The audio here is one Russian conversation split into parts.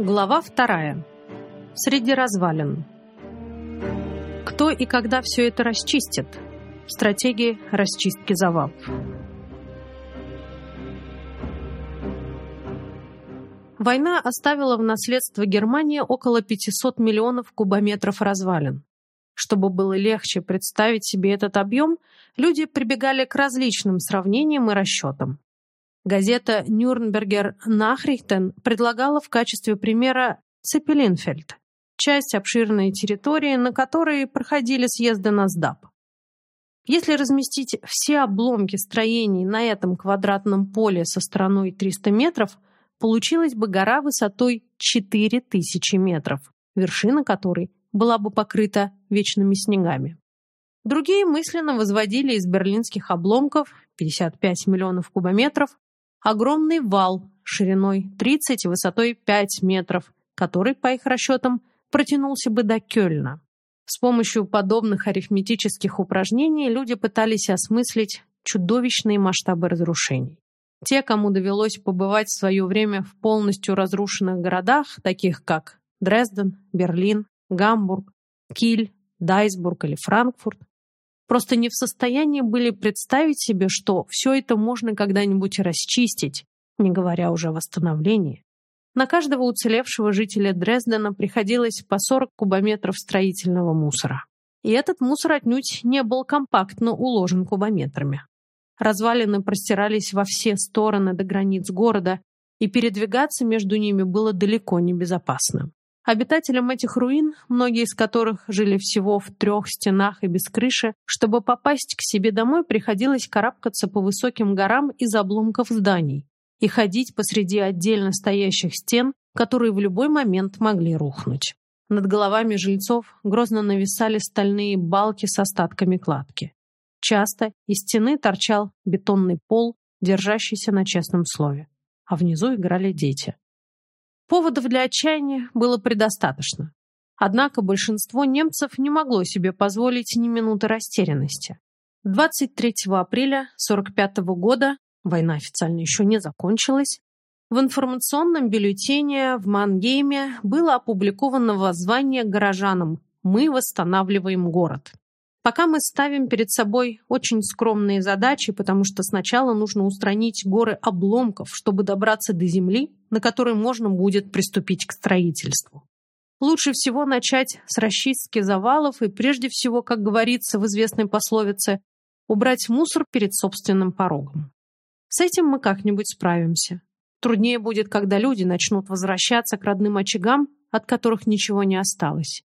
Глава вторая. Среди развалин. Кто и когда все это расчистит? Стратегии расчистки завалов. Война оставила в наследство Германии около 500 миллионов кубометров развалин. Чтобы было легче представить себе этот объем, люди прибегали к различным сравнениям и расчетам. Газета «Нюрнбергер Нахрихтен» предлагала в качестве примера Цепелинфельд, часть обширной территории, на которой проходили съезды НАСДАП. Если разместить все обломки строений на этом квадратном поле со стороной 300 метров, получилась бы гора высотой 4000 метров, вершина которой была бы покрыта вечными снегами. Другие мысленно возводили из берлинских обломков 55 миллионов кубометров огромный вал шириной 30 и высотой 5 метров, который, по их расчетам, протянулся бы до Кёльна. С помощью подобных арифметических упражнений люди пытались осмыслить чудовищные масштабы разрушений. Те, кому довелось побывать в свое время в полностью разрушенных городах, таких как Дрезден, Берлин, Гамбург, Киль, Дайсбург или Франкфурт, просто не в состоянии были представить себе, что все это можно когда-нибудь расчистить, не говоря уже о восстановлении. На каждого уцелевшего жителя Дрездена приходилось по 40 кубометров строительного мусора. И этот мусор отнюдь не был компактно уложен кубометрами. Развалины простирались во все стороны до границ города, и передвигаться между ними было далеко не безопасно. Обитателям этих руин, многие из которых жили всего в трех стенах и без крыши, чтобы попасть к себе домой, приходилось карабкаться по высоким горам из обломков зданий и ходить посреди отдельно стоящих стен, которые в любой момент могли рухнуть. Над головами жильцов грозно нависали стальные балки с остатками кладки. Часто из стены торчал бетонный пол, держащийся на честном слове, а внизу играли дети. Поводов для отчаяния было предостаточно. Однако большинство немцев не могло себе позволить ни минуты растерянности. 23 апреля 1945 года, война официально еще не закончилась, в информационном бюллетене в Мангейме было опубликовано воззвание горожанам «Мы восстанавливаем город». Пока мы ставим перед собой очень скромные задачи, потому что сначала нужно устранить горы обломков, чтобы добраться до земли, на которой можно будет приступить к строительству. Лучше всего начать с расчистки завалов и прежде всего, как говорится в известной пословице, убрать мусор перед собственным порогом. С этим мы как-нибудь справимся. Труднее будет, когда люди начнут возвращаться к родным очагам, от которых ничего не осталось.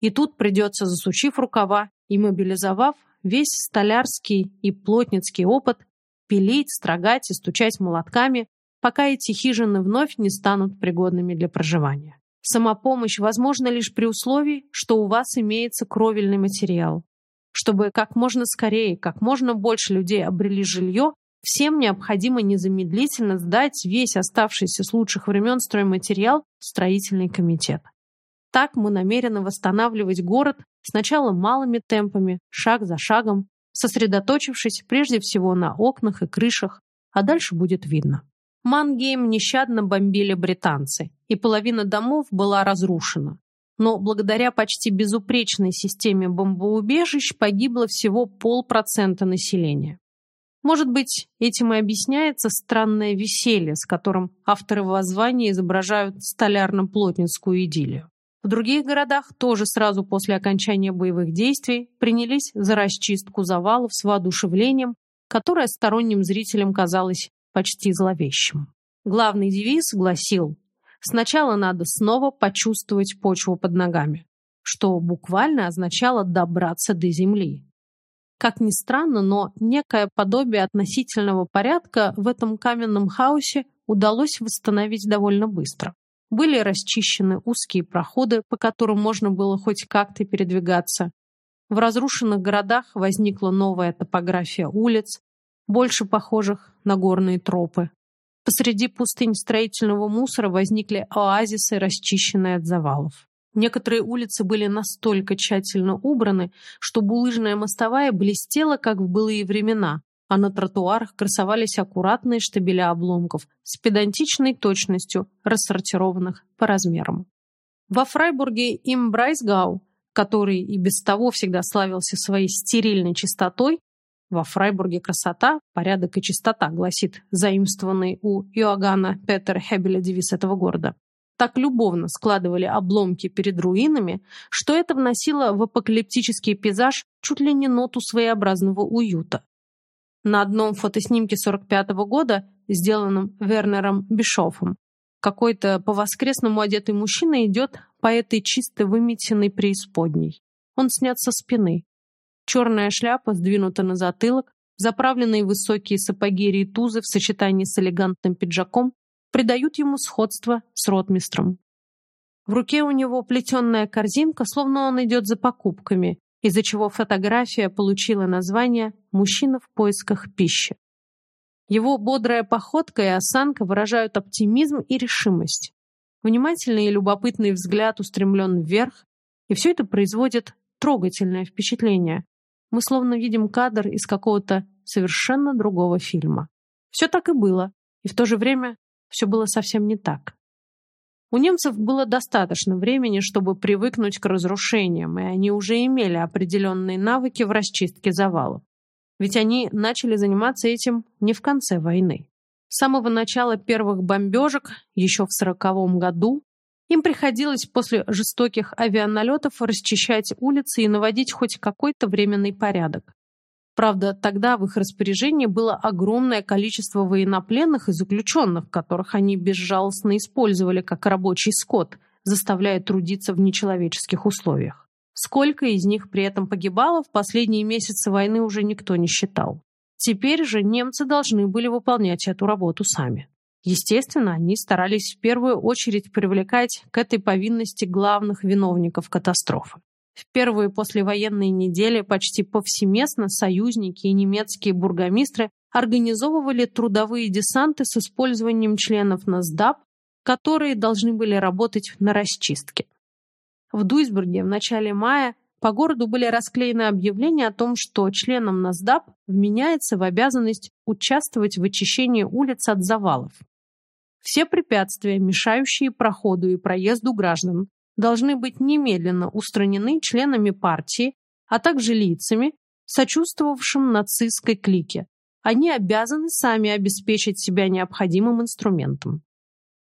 И тут придется, засучив рукава и мобилизовав весь столярский и плотницкий опыт, пилить, строгать и стучать молотками, пока эти хижины вновь не станут пригодными для проживания. Самопомощь возможна лишь при условии, что у вас имеется кровельный материал. Чтобы как можно скорее, как можно больше людей обрели жилье, всем необходимо незамедлительно сдать весь оставшийся с лучших времен стройматериал в строительный комитет. Так мы намерены восстанавливать город сначала малыми темпами, шаг за шагом, сосредоточившись прежде всего на окнах и крышах, а дальше будет видно. Мангейм нещадно бомбили британцы, и половина домов была разрушена. Но благодаря почти безупречной системе бомбоубежищ погибло всего полпроцента населения. Может быть, этим и объясняется странное веселье, с которым авторы воззвания изображают столярно-плотницкую идиллию. В других городах тоже сразу после окончания боевых действий принялись за расчистку завалов с воодушевлением, которое сторонним зрителям казалось почти зловещим. Главный девиз гласил «Сначала надо снова почувствовать почву под ногами», что буквально означало добраться до земли. Как ни странно, но некое подобие относительного порядка в этом каменном хаосе удалось восстановить довольно быстро. Были расчищены узкие проходы, по которым можно было хоть как-то передвигаться. В разрушенных городах возникла новая топография улиц, больше похожих на горные тропы. Посреди пустынь строительного мусора возникли оазисы, расчищенные от завалов. Некоторые улицы были настолько тщательно убраны, что булыжная мостовая блестела, как в былые времена, а на тротуарах красовались аккуратные штабеля обломков с педантичной точностью, рассортированных по размерам. Во Фрайбурге им Брайсгау, который и без того всегда славился своей стерильной чистотой, во Фрайбурге красота, порядок и чистота, гласит заимствованный у Иоганна Петер Хебеля девиз этого города. Так любовно складывали обломки перед руинами, что это вносило в апокалиптический пейзаж чуть ли не ноту своеобразного уюта. На одном фотоснимке 45 -го года, сделанном Вернером Бишофом, какой-то по-воскресному одетый мужчина идет по этой чисто выметенной преисподней. Он снят со спины. Черная шляпа сдвинута на затылок, заправленные высокие сапоги ритузы в сочетании с элегантным пиджаком придают ему сходство с ротмистром. В руке у него плетенная корзинка, словно он идет за покупками, из-за чего фотография получила название «Мужчина в поисках пищи». Его бодрая походка и осанка выражают оптимизм и решимость. Внимательный и любопытный взгляд устремлен вверх, и все это производит трогательное впечатление. Мы словно видим кадр из какого-то совершенно другого фильма. Все так и было, и в то же время все было совсем не так. У немцев было достаточно времени, чтобы привыкнуть к разрушениям, и они уже имели определенные навыки в расчистке завалов. Ведь они начали заниматься этим не в конце войны. С самого начала первых бомбежек, еще в сороковом году, им приходилось после жестоких авианалетов расчищать улицы и наводить хоть какой-то временный порядок. Правда, тогда в их распоряжении было огромное количество военнопленных и заключенных, которых они безжалостно использовали как рабочий скот, заставляя трудиться в нечеловеческих условиях. Сколько из них при этом погибало, в последние месяцы войны уже никто не считал. Теперь же немцы должны были выполнять эту работу сами. Естественно, они старались в первую очередь привлекать к этой повинности главных виновников катастрофы. В первые послевоенные недели почти повсеместно союзники и немецкие бургомистры организовывали трудовые десанты с использованием членов НАСДАП, которые должны были работать на расчистке. В Дуйсбурге в начале мая по городу были расклеены объявления о том, что членам НАСДАП вменяется в обязанность участвовать в очищении улиц от завалов. Все препятствия, мешающие проходу и проезду граждан, должны быть немедленно устранены членами партии, а также лицами, сочувствовавшим нацистской клике. Они обязаны сами обеспечить себя необходимым инструментом.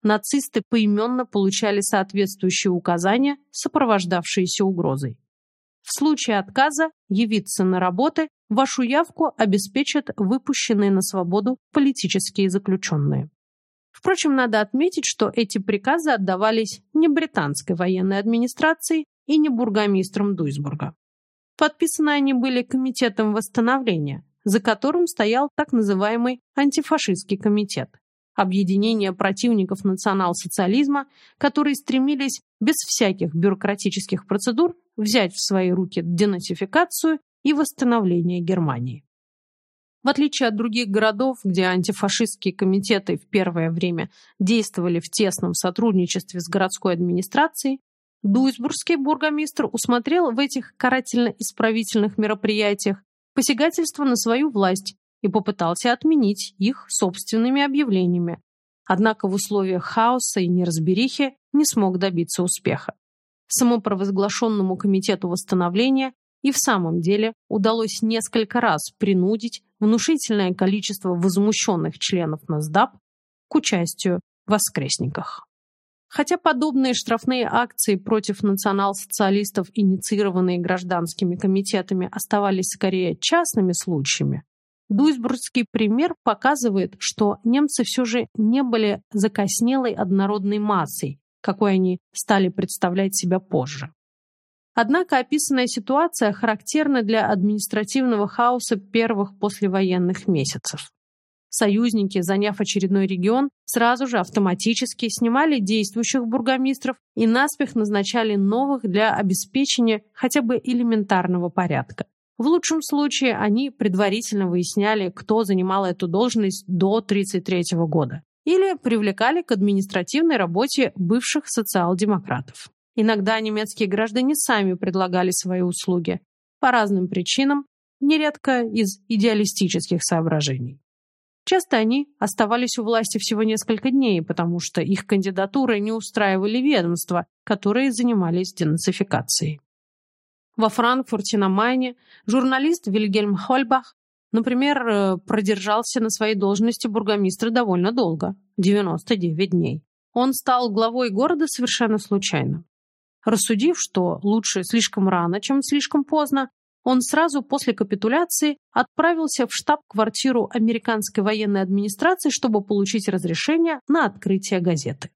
Нацисты поименно получали соответствующие указания, сопровождавшиеся угрозой. В случае отказа явиться на работы вашу явку обеспечат выпущенные на свободу политические заключенные. Впрочем, надо отметить, что эти приказы отдавались не британской военной администрацией и не бургомистром Дуйсбурга. Подписаны они были Комитетом восстановления, за которым стоял так называемый антифашистский комитет объединение противников национал-социализма, которые стремились без всяких бюрократических процедур взять в свои руки денацификацию и восстановление Германии. В отличие от других городов, где антифашистские комитеты в первое время действовали в тесном сотрудничестве с городской администрацией, Дуйсбургский бургомистр усмотрел в этих карательно-исправительных мероприятиях посягательство на свою власть и попытался отменить их собственными объявлениями. Однако в условиях хаоса и неразберихи не смог добиться успеха. Самопровозглашенному комитету восстановления и в самом деле удалось несколько раз принудить внушительное количество возмущенных членов НАСДАП к участию в воскресниках. Хотя подобные штрафные акции против национал-социалистов, инициированные гражданскими комитетами, оставались скорее частными случаями, Дуйсбургский пример показывает, что немцы все же не были закоснелой однородной массой, какой они стали представлять себя позже. Однако описанная ситуация характерна для административного хаоса первых послевоенных месяцев. Союзники, заняв очередной регион, сразу же автоматически снимали действующих бургомистров и наспех назначали новых для обеспечения хотя бы элементарного порядка. В лучшем случае они предварительно выясняли, кто занимал эту должность до 1933 года, или привлекали к административной работе бывших социал-демократов. Иногда немецкие граждане сами предлагали свои услуги. По разным причинам нередко из идеалистических соображений. Часто они оставались у власти всего несколько дней, потому что их кандидатуры не устраивали ведомства, которые занимались денацификацией. Во Франкфурте на Майне журналист Вильгельм Хольбах, например, э, продержался на своей должности бургомистра довольно долго – 99 дней. Он стал главой города совершенно случайно. Рассудив, что лучше слишком рано, чем слишком поздно, он сразу после капитуляции отправился в штаб-квартиру американской военной администрации, чтобы получить разрешение на открытие газеты.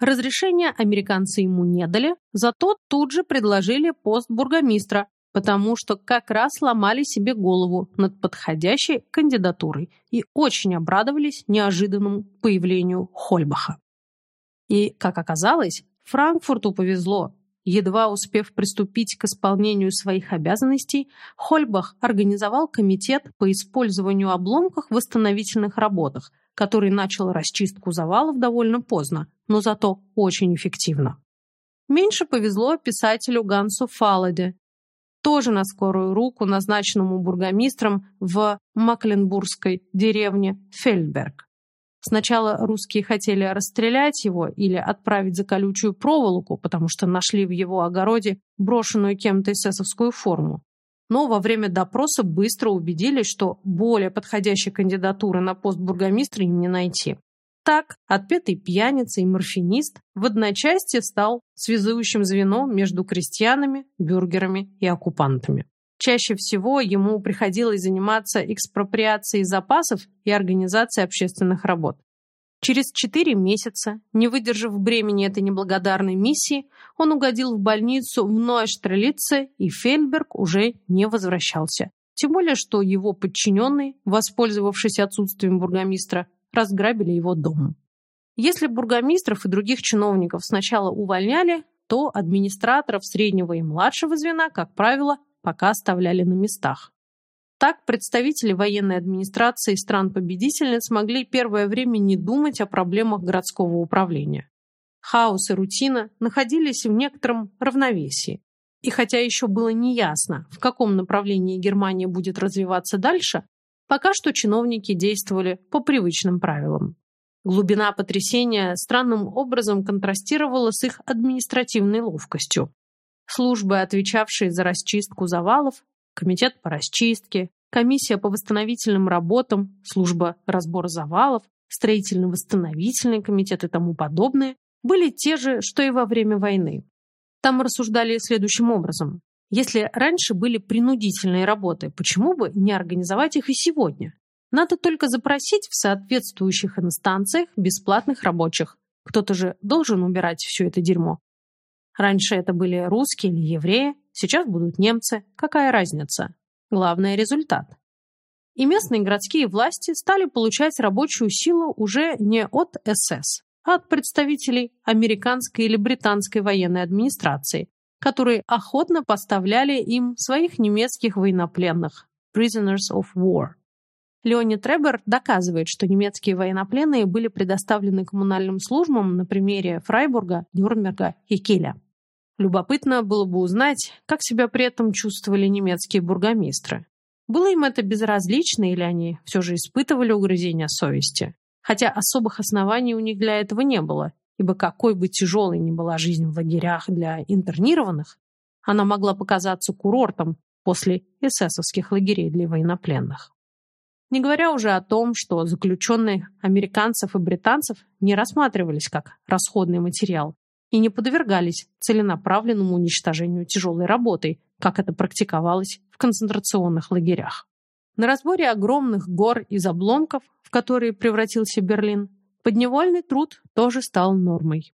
Разрешение американцы ему не дали, зато тут же предложили пост бургомистра, потому что как раз ломали себе голову над подходящей кандидатурой и очень обрадовались неожиданному появлению Хольбаха. И, как оказалось, Франкфурту повезло. Едва успев приступить к исполнению своих обязанностей, Хольбах организовал комитет по использованию обломков в восстановительных работах, который начал расчистку завалов довольно поздно, но зато очень эффективно. Меньше повезло писателю Гансу Фаладе, тоже на скорую руку назначенному бургомистром в Макленбургской деревне Фельдберг. Сначала русские хотели расстрелять его или отправить за колючую проволоку, потому что нашли в его огороде брошенную кем-то эсэсовскую форму. Но во время допроса быстро убедились, что более подходящей кандидатуры на пост бургомистра им не найти. Так, отпетый пьяница и морфинист в одночасье стал связующим звеном между крестьянами, бюргерами и оккупантами. Чаще всего ему приходилось заниматься экспроприацией запасов и организацией общественных работ. Через четыре месяца, не выдержав бремени этой неблагодарной миссии, он угодил в больницу в Нойштрелице, и Фельберг уже не возвращался. Тем более, что его подчиненные, воспользовавшись отсутствием бургомистра, разграбили его дом. Если бургомистров и других чиновников сначала увольняли, то администраторов среднего и младшего звена, как правило, пока оставляли на местах. Так представители военной администрации стран-победительниц могли первое время не думать о проблемах городского управления. Хаос и рутина находились в некотором равновесии. И хотя еще было неясно, в каком направлении Германия будет развиваться дальше, пока что чиновники действовали по привычным правилам. Глубина потрясения странным образом контрастировала с их административной ловкостью службы, отвечавшие за расчистку завалов, комитет по расчистке, комиссия по восстановительным работам, служба разбора завалов, строительно-восстановительный комитет и тому подобное, были те же, что и во время войны. Там рассуждали следующим образом. Если раньше были принудительные работы, почему бы не организовать их и сегодня? Надо только запросить в соответствующих инстанциях бесплатных рабочих. Кто-то же должен убирать все это дерьмо. Раньше это были русские или евреи, сейчас будут немцы. Какая разница? Главное – результат. И местные городские власти стали получать рабочую силу уже не от СС, а от представителей американской или британской военной администрации, которые охотно поставляли им своих немецких военнопленных – prisoners of war. Леонид Требер доказывает, что немецкие военнопленные были предоставлены коммунальным службам на примере Фрайбурга, Нюрнберга и Киля. Любопытно было бы узнать, как себя при этом чувствовали немецкие бургомистры. Было им это безразлично или они все же испытывали угрызения совести? Хотя особых оснований у них для этого не было, ибо какой бы тяжелой ни была жизнь в лагерях для интернированных, она могла показаться курортом после эсэсовских лагерей для военнопленных. Не говоря уже о том, что заключенные американцев и британцев не рассматривались как расходный материал и не подвергались целенаправленному уничтожению тяжелой работой, как это практиковалось в концентрационных лагерях. На разборе огромных гор из обломков, в которые превратился Берлин, подневольный труд тоже стал нормой.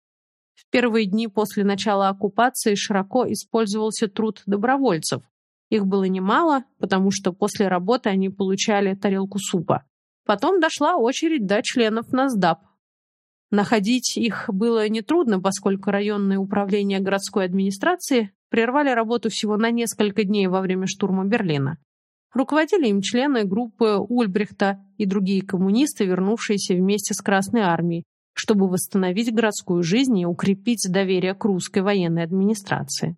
В первые дни после начала оккупации широко использовался труд добровольцев, их было немало, потому что после работы они получали тарелку супа. Потом дошла очередь до членов НАСДАП. Находить их было нетрудно, поскольку районные управления городской администрации прервали работу всего на несколько дней во время штурма Берлина. Руководили им члены группы Ульбрихта и другие коммунисты, вернувшиеся вместе с Красной армией, чтобы восстановить городскую жизнь и укрепить доверие к русской военной администрации.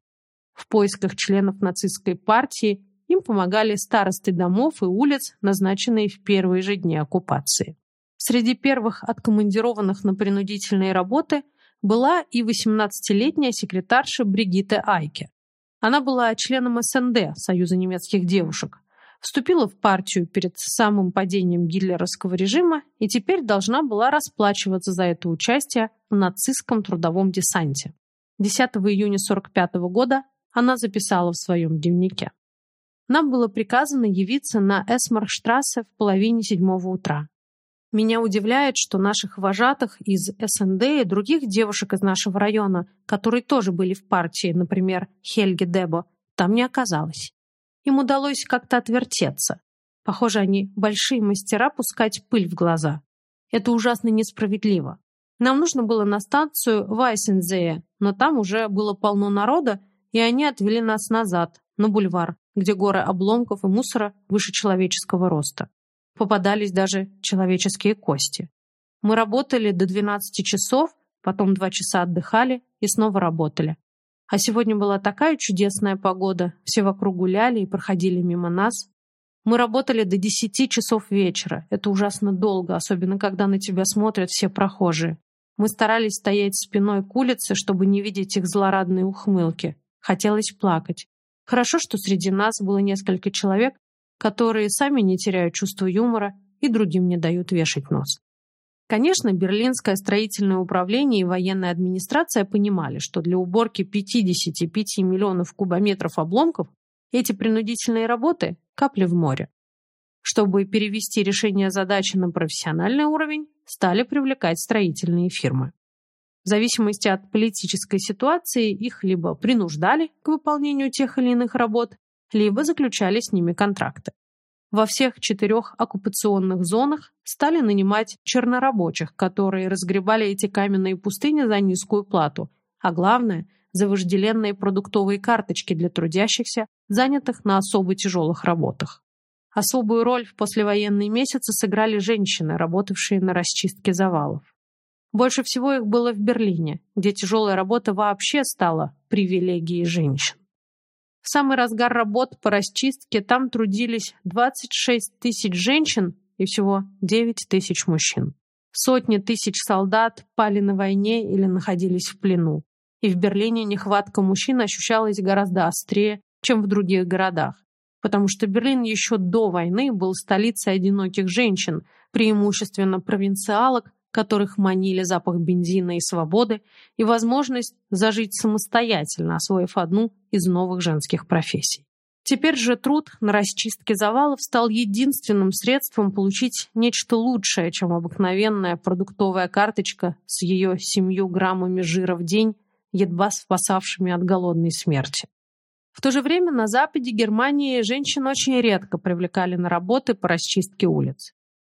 В поисках членов нацистской партии им помогали старосты домов и улиц, назначенные в первые же дни оккупации. Среди первых откомандированных на принудительные работы была и 18-летняя секретарша Бригитте Айке. Она была членом СНД, Союза немецких девушек, вступила в партию перед самым падением гитлеровского режима и теперь должна была расплачиваться за это участие в нацистском трудовом десанте. 10 июня 1945 года она записала в своем дневнике. Нам было приказано явиться на Эсмарштрассе в половине седьмого утра. Меня удивляет, что наших вожатых из СНД и других девушек из нашего района, которые тоже были в партии, например, Хельги Дебо, там не оказалось. Им удалось как-то отвертеться. Похоже, они большие мастера пускать пыль в глаза. Это ужасно несправедливо. Нам нужно было на станцию Вайсензея, но там уже было полно народа, и они отвели нас назад, на бульвар, где горы обломков и мусора выше человеческого роста. Попадались даже человеческие кости. Мы работали до 12 часов, потом два часа отдыхали и снова работали. А сегодня была такая чудесная погода, все вокруг гуляли и проходили мимо нас. Мы работали до 10 часов вечера. Это ужасно долго, особенно когда на тебя смотрят все прохожие. Мы старались стоять спиной к улице, чтобы не видеть их злорадные ухмылки. Хотелось плакать. Хорошо, что среди нас было несколько человек, которые сами не теряют чувство юмора и другим не дают вешать нос. Конечно, Берлинское строительное управление и военная администрация понимали, что для уборки 55 миллионов кубометров обломков эти принудительные работы – капли в море. Чтобы перевести решение задачи на профессиональный уровень, стали привлекать строительные фирмы. В зависимости от политической ситуации их либо принуждали к выполнению тех или иных работ, либо заключали с ними контракты во всех четырех оккупационных зонах стали нанимать чернорабочих, которые разгребали эти каменные пустыни за низкую плату, а главное – за вожделенные продуктовые карточки для трудящихся, занятых на особо тяжелых работах. Особую роль в послевоенные месяцы сыграли женщины, работавшие на расчистке завалов. Больше всего их было в Берлине, где тяжелая работа вообще стала привилегией женщин. В самый разгар работ по расчистке там трудились 26 тысяч женщин и всего 9 тысяч мужчин. Сотни тысяч солдат пали на войне или находились в плену. И в Берлине нехватка мужчин ощущалась гораздо острее, чем в других городах, потому что Берлин еще до войны был столицей одиноких женщин, преимущественно провинциалок, которых манили запах бензина и свободы, и возможность зажить самостоятельно, освоив одну из новых женских профессий. Теперь же труд на расчистке завалов стал единственным средством получить нечто лучшее, чем обыкновенная продуктовая карточка с ее семью граммами жира в день, едва спасавшими от голодной смерти. В то же время на западе Германии женщин очень редко привлекали на работы по расчистке улиц.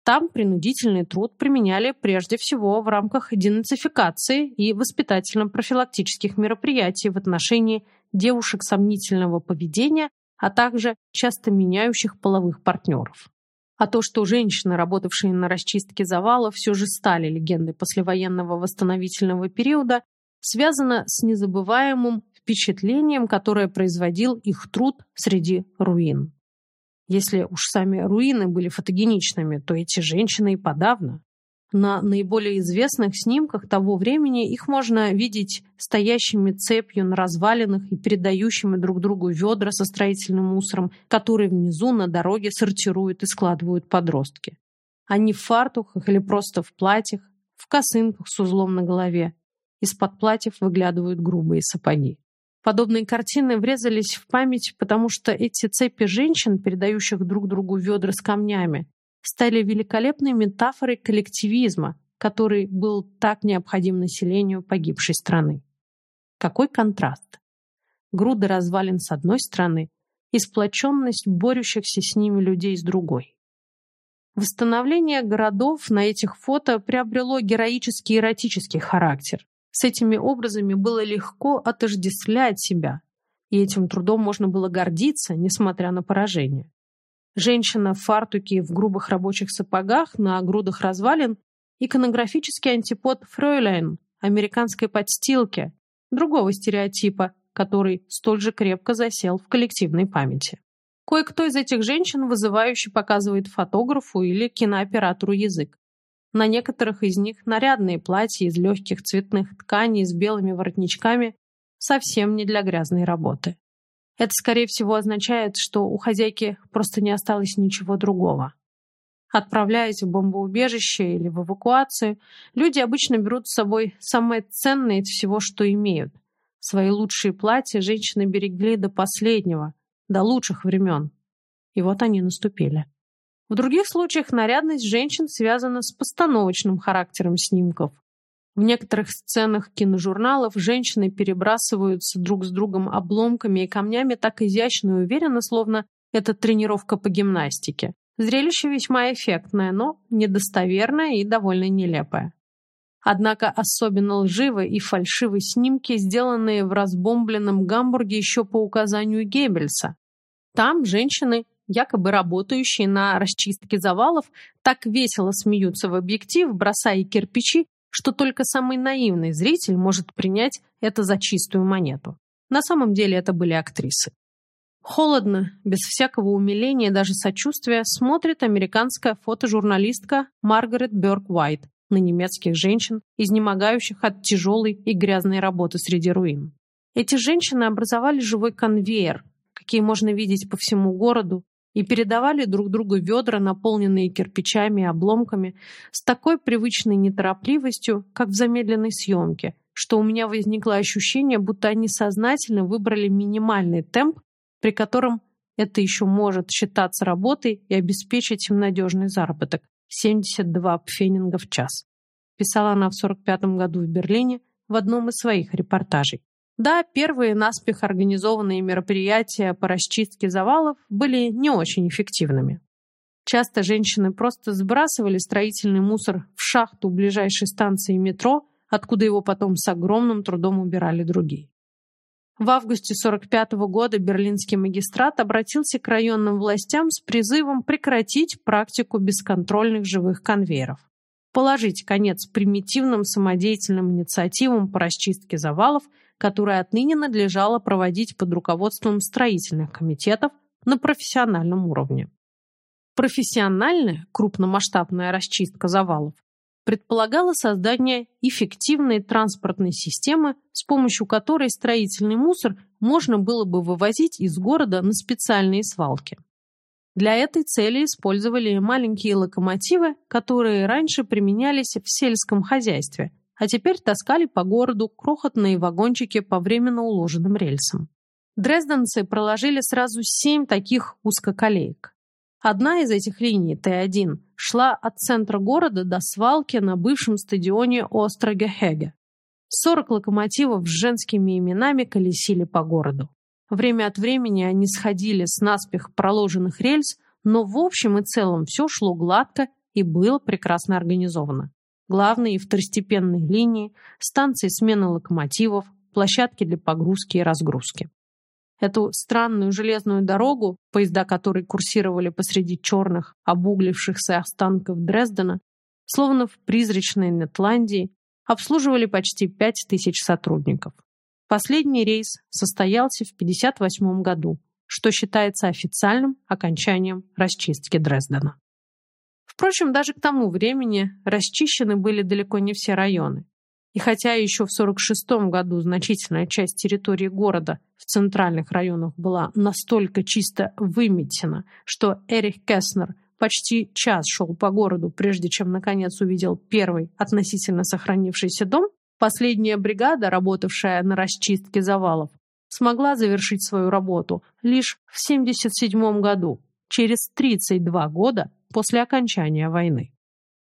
Там принудительный труд применяли прежде всего в рамках денацификации и воспитательно-профилактических мероприятий в отношении девушек сомнительного поведения, а также часто меняющих половых партнеров. А то, что женщины, работавшие на расчистке завалов, все же стали легендой послевоенного восстановительного периода, связано с незабываемым впечатлением, которое производил их труд среди руин. Если уж сами руины были фотогеничными, то эти женщины и подавно. На наиболее известных снимках того времени их можно видеть стоящими цепью на развалинах и передающими друг другу ведра со строительным мусором, которые внизу на дороге сортируют и складывают подростки. Они в фартуках или просто в платьях, в косынках с узлом на голове. Из-под платьев выглядывают грубые сапоги. Подобные картины врезались в память, потому что эти цепи женщин, передающих друг другу ведра с камнями, стали великолепной метафорой коллективизма, который был так необходим населению погибшей страны. Какой контраст! Груды развалин с одной стороны и сплоченность борющихся с ними людей с другой. Восстановление городов на этих фото приобрело героический эротический характер. С этими образами было легко отождествлять себя, и этим трудом можно было гордиться, несмотря на поражение. Женщина в фартуке и в грубых рабочих сапогах на грудах развалин – иконографический антипод фройляйн, американской подстилки, другого стереотипа, который столь же крепко засел в коллективной памяти. Кое-кто из этих женщин вызывающе показывает фотографу или кинооператору язык. На некоторых из них нарядные платья из легких цветных тканей с белыми воротничками совсем не для грязной работы. Это, скорее всего, означает, что у хозяйки просто не осталось ничего другого. Отправляясь в бомбоубежище или в эвакуацию, люди обычно берут с собой самое ценное из всего, что имеют. Свои лучшие платья женщины берегли до последнего, до лучших времен. И вот они наступили. В других случаях нарядность женщин связана с постановочным характером снимков. В некоторых сценах киножурналов женщины перебрасываются друг с другом обломками и камнями так изящно и уверенно, словно это тренировка по гимнастике. Зрелище весьма эффектное, но недостоверное и довольно нелепое. Однако особенно лживые и фальшивые снимки, сделанные в разбомбленном Гамбурге еще по указанию Геббельса. Там женщины якобы работающие на расчистке завалов, так весело смеются в объектив, бросая кирпичи, что только самый наивный зритель может принять это за чистую монету. На самом деле это были актрисы. Холодно, без всякого умиления даже сочувствия, смотрит американская фотожурналистка Маргарет Бёрк Уайт на немецких женщин, изнемогающих от тяжелой и грязной работы среди руин. Эти женщины образовали живой конвейер, какие можно видеть по всему городу, и передавали друг другу ведра, наполненные кирпичами и обломками, с такой привычной неторопливостью, как в замедленной съемке, что у меня возникло ощущение, будто они сознательно выбрали минимальный темп, при котором это еще может считаться работой и обеспечить им надежный заработок – 72 пфенинга в час. Писала она в 45 году в Берлине в одном из своих репортажей. Да, первые наспех организованные мероприятия по расчистке завалов были не очень эффективными. Часто женщины просто сбрасывали строительный мусор в шахту ближайшей станции метро, откуда его потом с огромным трудом убирали другие. В августе 1945 года берлинский магистрат обратился к районным властям с призывом прекратить практику бесконтрольных живых конвейеров, положить конец примитивным самодеятельным инициативам по расчистке завалов которое отныне надлежало проводить под руководством строительных комитетов на профессиональном уровне. Профессиональная крупномасштабная расчистка завалов предполагала создание эффективной транспортной системы, с помощью которой строительный мусор можно было бы вывозить из города на специальные свалки. Для этой цели использовали маленькие локомотивы, которые раньше применялись в сельском хозяйстве, а теперь таскали по городу крохотные вагончики по временно уложенным рельсам. Дрезденцы проложили сразу семь таких узкоколеек. Одна из этих линий, Т1, шла от центра города до свалки на бывшем стадионе Острогехеге. 40 локомотивов с женскими именами колесили по городу. Время от времени они сходили с наспех проложенных рельс, но в общем и целом все шло гладко и было прекрасно организовано главные и второстепенные линии, станции смены локомотивов, площадки для погрузки и разгрузки. Эту странную железную дорогу, поезда которой курсировали посреди черных, обуглившихся останков Дрездена, словно в призрачной Нетландии, обслуживали почти пять тысяч сотрудников. Последний рейс состоялся в 1958 году, что считается официальным окончанием расчистки Дрездена. Впрочем, даже к тому времени расчищены были далеко не все районы. И хотя еще в 1946 году значительная часть территории города в центральных районах была настолько чисто выметена, что Эрих Кеснер почти час шел по городу, прежде чем наконец увидел первый относительно сохранившийся дом, последняя бригада, работавшая на расчистке завалов, смогла завершить свою работу лишь в 1977 году, через 32 года после окончания войны.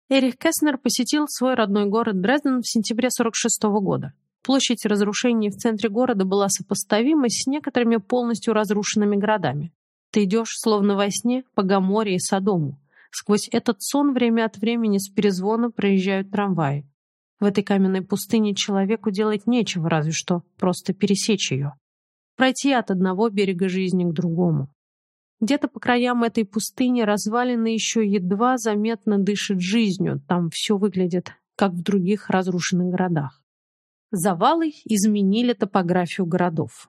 Эрих Кеснер посетил свой родной город Дрезден в сентябре 46 года. Площадь разрушений в центре города была сопоставима с некоторыми полностью разрушенными городами. Ты идешь, словно во сне, по Гаморе и Содому. Сквозь этот сон время от времени с перезвона проезжают трамваи. В этой каменной пустыне человеку делать нечего, разве что просто пересечь ее. Пройти от одного берега жизни к другому. Где-то по краям этой пустыни развалины еще едва заметно дышит жизнью, там все выглядит, как в других разрушенных городах. Завалы изменили топографию городов.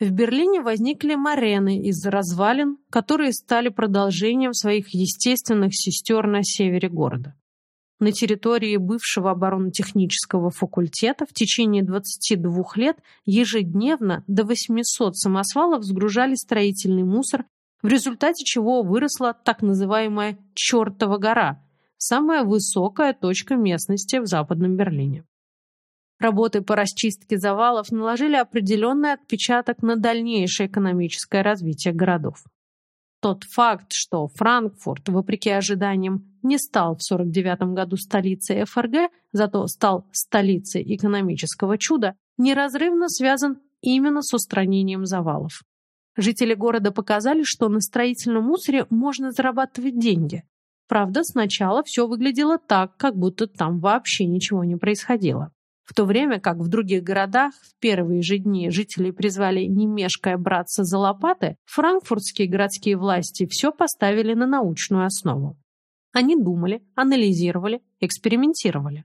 В Берлине возникли морены из развалин, которые стали продолжением своих естественных сестер на севере города. На территории бывшего оборонно-технического факультета в течение 22 лет ежедневно до 800 самосвалов сгружали строительный мусор, в результате чего выросла так называемая «чертова гора», самая высокая точка местности в Западном Берлине. Работы по расчистке завалов наложили определенный отпечаток на дальнейшее экономическое развитие городов. Тот факт, что Франкфурт, вопреки ожиданиям, не стал в 1949 году столицей ФРГ, зато стал столицей экономического чуда, неразрывно связан именно с устранением завалов. Жители города показали, что на строительном мусоре можно зарабатывать деньги. Правда, сначала все выглядело так, как будто там вообще ничего не происходило. В то время как в других городах в первые же дни жители призвали не мешкая браться за лопаты, франкфуртские городские власти все поставили на научную основу. Они думали, анализировали, экспериментировали.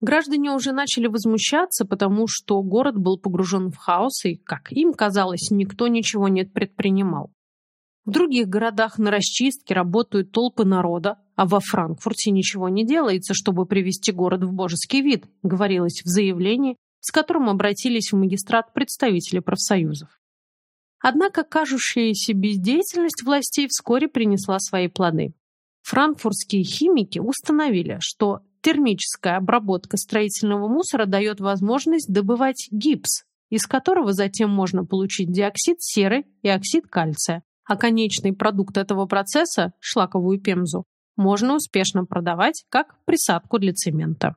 Граждане уже начали возмущаться, потому что город был погружен в хаос, и, как им казалось, никто ничего не предпринимал. В других городах на расчистке работают толпы народа, а во Франкфурте ничего не делается, чтобы привести город в божеский вид, говорилось в заявлении, с которым обратились в магистрат представители профсоюзов. Однако кажущаяся бездеятельность властей вскоре принесла свои плоды. Франкфуртские химики установили, что термическая обработка строительного мусора дает возможность добывать гипс, из которого затем можно получить диоксид серы и оксид кальция, а конечный продукт этого процесса, шлаковую пемзу, можно успешно продавать как присадку для цемента.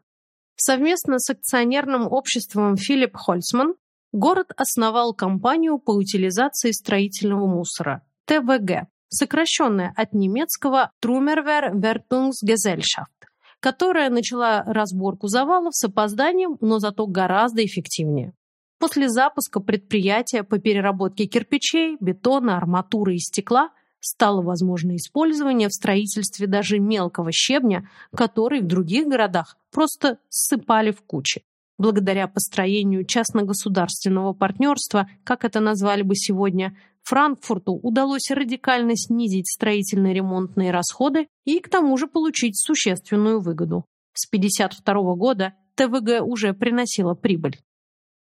Совместно с акционерным обществом Филипп Хольцман город основал компанию по утилизации строительного мусора – ТВГ, сокращенная от немецкого Trümmerwehr Wertungsgesellschaft, которая начала разборку завалов с опозданием, но зато гораздо эффективнее. После запуска предприятия по переработке кирпичей, бетона, арматуры и стекла стало возможно использование в строительстве даже мелкого щебня, который в других городах просто ссыпали в кучи. Благодаря построению частно-государственного партнерства, как это назвали бы сегодня, Франкфурту удалось радикально снизить строительно-ремонтные расходы и к тому же получить существенную выгоду. С 1952 года ТВГ уже приносила прибыль.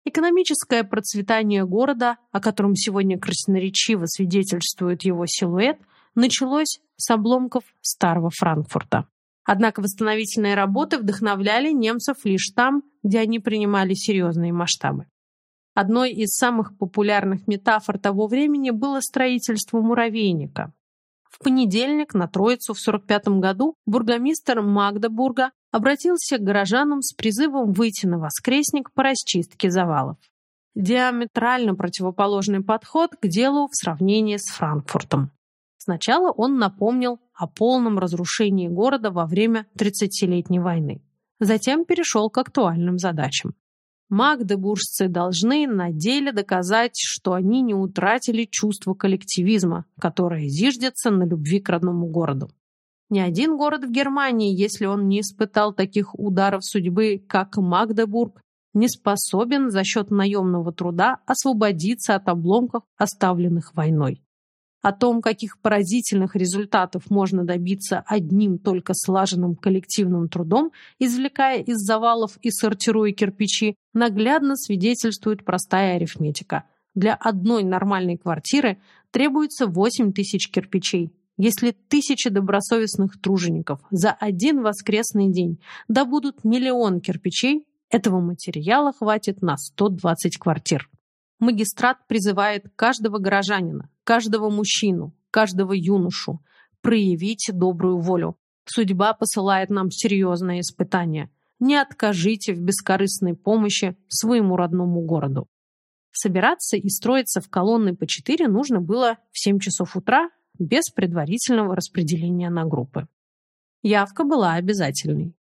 Экономическое процветание города, о котором сегодня красноречиво свидетельствует его силуэт, началось с обломков старого Франкфурта. Однако восстановительные работы вдохновляли немцев лишь там, где они принимали серьезные масштабы. Одной из самых популярных метафор того времени было строительство муравейника. В понедельник на Троицу в 1945 году бургомистр Магдебурга обратился к горожанам с призывом выйти на воскресник по расчистке завалов. Диаметрально противоположный подход к делу в сравнении с Франкфуртом. Сначала он напомнил о полном разрушении города во время 30-летней войны. Затем перешел к актуальным задачам. Магдебуржцы должны на деле доказать, что они не утратили чувство коллективизма, которое зиждется на любви к родному городу. Ни один город в Германии, если он не испытал таких ударов судьбы, как Магдебург, не способен за счет наемного труда освободиться от обломков, оставленных войной. О том, каких поразительных результатов можно добиться одним только слаженным коллективным трудом, извлекая из завалов и сортируя кирпичи, наглядно свидетельствует простая арифметика. Для одной нормальной квартиры требуется 8 тысяч кирпичей, если тысячи добросовестных тружеников за один воскресный день добудут миллион кирпичей, этого материала хватит на 120 квартир. Магистрат призывает каждого горожанина, каждого мужчину, каждого юношу проявить добрую волю. Судьба посылает нам серьезное испытание. Не откажите в бескорыстной помощи своему родному городу. Собираться и строиться в колонны по четыре нужно было в 7 часов утра без предварительного распределения на группы. Явка была обязательной.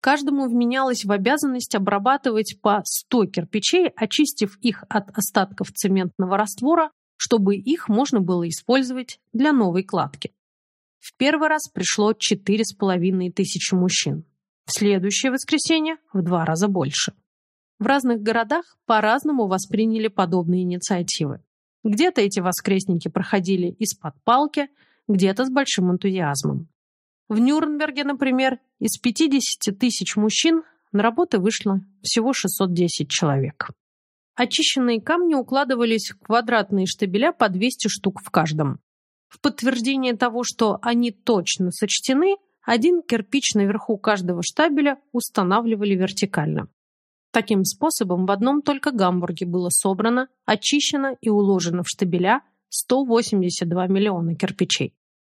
Каждому вменялось в обязанность обрабатывать по 100 кирпичей, очистив их от остатков цементного раствора, чтобы их можно было использовать для новой кладки. В первый раз пришло 4,5 тысячи мужчин. В следующее воскресенье в два раза больше. В разных городах по-разному восприняли подобные инициативы. Где-то эти воскресники проходили из-под палки, где-то с большим энтузиазмом. В Нюрнберге, например, из 50 тысяч мужчин на работы вышло всего 610 человек. Очищенные камни укладывались в квадратные штабеля по 200 штук в каждом. В подтверждение того, что они точно сочтены, один кирпич наверху каждого штабеля устанавливали вертикально. Таким способом в одном только Гамбурге было собрано, очищено и уложено в штабеля 182 миллиона кирпичей.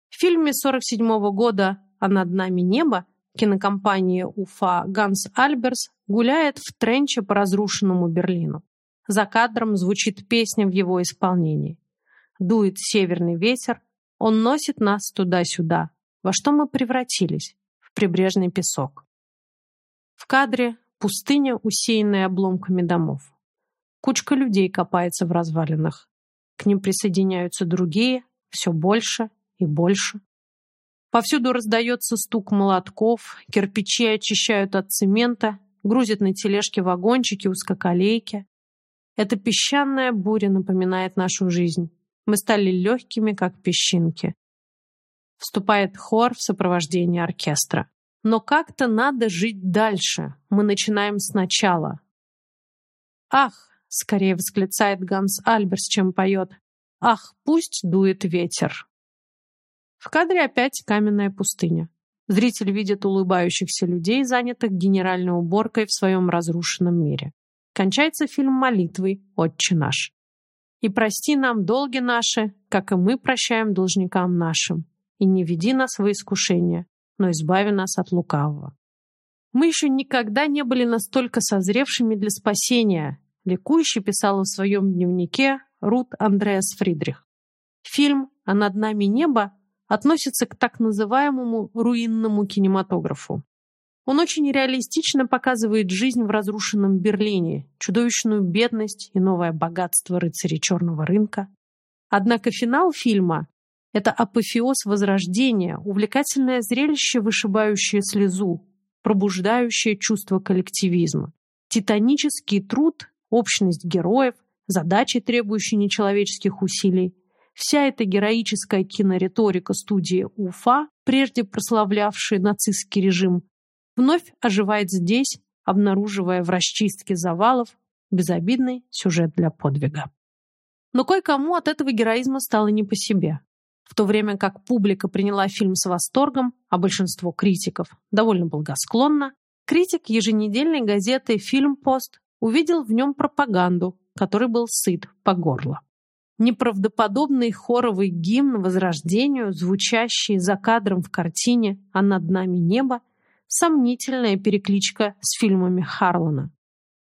В фильме 47 -го года «А над нами небо» кинокомпания Уфа Ганс Альберс гуляет в тренче по разрушенному Берлину. За кадром звучит песня в его исполнении. Дует северный ветер, он носит нас туда-сюда. Во что мы превратились? В прибрежный песок. В кадре пустыня, усеянная обломками домов. Кучка людей копается в развалинах. К ним присоединяются другие, все больше и больше. Повсюду раздается стук молотков, кирпичи очищают от цемента, грузят на тележки вагончики, узкоколейки. Эта песчаная буря напоминает нашу жизнь. Мы стали легкими, как песчинки. Вступает хор в сопровождении оркестра. Но как-то надо жить дальше. Мы начинаем сначала. «Ах!» — скорее восклицает Ганс Альберс, чем поет. «Ах, пусть дует ветер!» В кадре опять каменная пустыня. Зритель видит улыбающихся людей, занятых генеральной уборкой в своем разрушенном мире. Кончается фильм молитвой «Отче наш». «И прости нам долги наши, как и мы прощаем должникам нашим, и не веди нас во искушение, но избави нас от лукавого». Мы еще никогда не были настолько созревшими для спасения, ликующе писала в своем дневнике Рут Андреас Фридрих. Фильм «А над нами небо» относится к так называемому руинному кинематографу. Он очень реалистично показывает жизнь в разрушенном Берлине, чудовищную бедность и новое богатство рыцарей черного рынка. Однако финал фильма – это апофеоз возрождения, увлекательное зрелище, вышибающее слезу, пробуждающее чувство коллективизма, титанический труд, общность героев, задачи, требующие нечеловеческих усилий, Вся эта героическая кинориторика студии Уфа, прежде прославлявшая нацистский режим, вновь оживает здесь, обнаруживая в расчистке завалов безобидный сюжет для подвига. Но кое-кому от этого героизма стало не по себе. В то время как публика приняла фильм с восторгом, а большинство критиков довольно благосклонно, критик еженедельной газеты «Фильмпост» увидел в нем пропаганду, который был сыт по горло неправдоподобный хоровый гимн возрождению, звучащий за кадром в картине «А над нами небо», сомнительная перекличка с фильмами Харлана.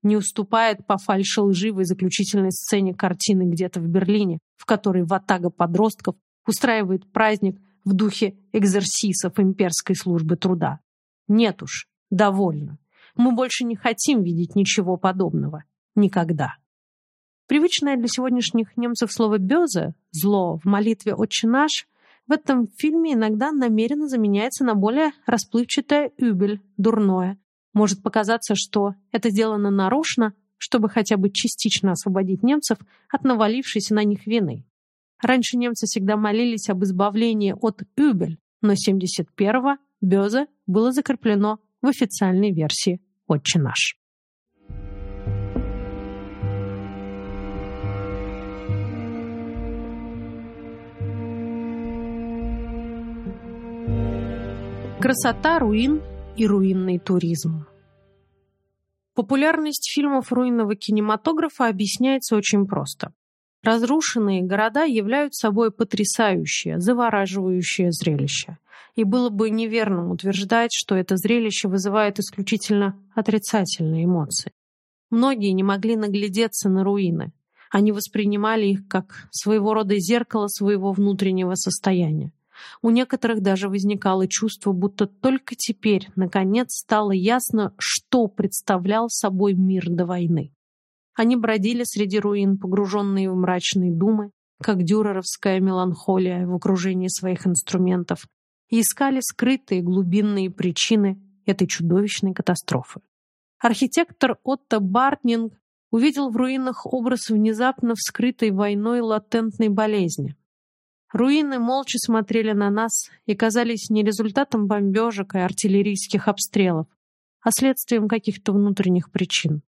Не уступает по фальши-лживой заключительной сцене картины где-то в Берлине, в которой ватага подростков устраивает праздник в духе экзерсисов имперской службы труда. Нет уж, довольно. Мы больше не хотим видеть ничего подобного. Никогда. Привычное для сегодняшних немцев слово «бёзе» — «зло» в молитве «Отче наш» в этом фильме иногда намеренно заменяется на более расплывчатое «übel» — «дурное». Может показаться, что это сделано нарочно, чтобы хотя бы частично освободить немцев от навалившейся на них вины. Раньше немцы всегда молились об избавлении от «übel», но 71-го «бёзе» было закреплено в официальной версии «Отче наш». Красота руин и руинный туризм. Популярность фильмов руинного кинематографа объясняется очень просто. Разрушенные города являются собой потрясающее, завораживающее зрелище. И было бы неверным утверждать, что это зрелище вызывает исключительно отрицательные эмоции. Многие не могли наглядеться на руины. Они воспринимали их как своего рода зеркало своего внутреннего состояния. У некоторых даже возникало чувство, будто только теперь, наконец, стало ясно, что представлял собой мир до войны. Они бродили среди руин, погруженные в мрачные думы, как дюреровская меланхолия в окружении своих инструментов, и искали скрытые глубинные причины этой чудовищной катастрофы. Архитектор Отто Бартнинг увидел в руинах образ внезапно вскрытой войной латентной болезни. Руины молча смотрели на нас и казались не результатом бомбежек и артиллерийских обстрелов, а следствием каких-то внутренних причин.